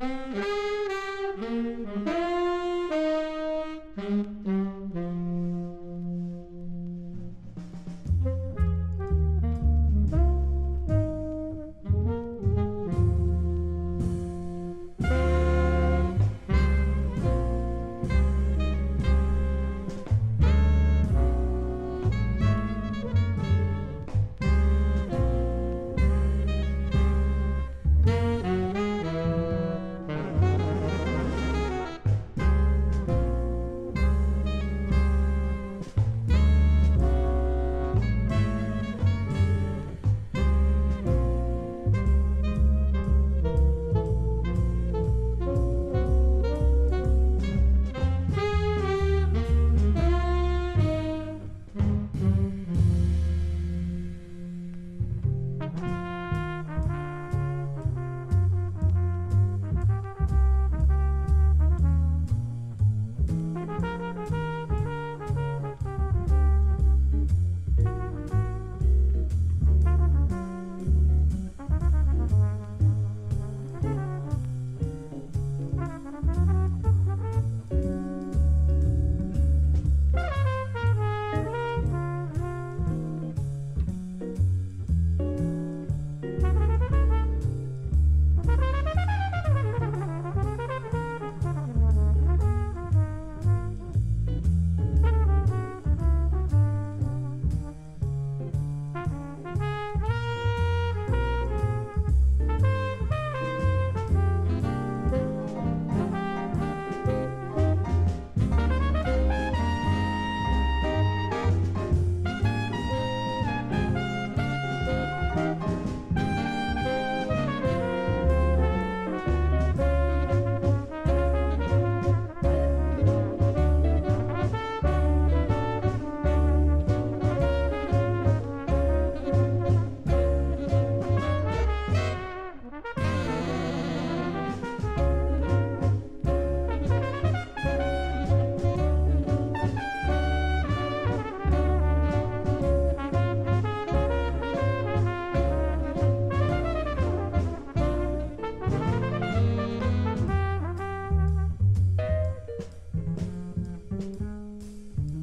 Música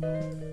you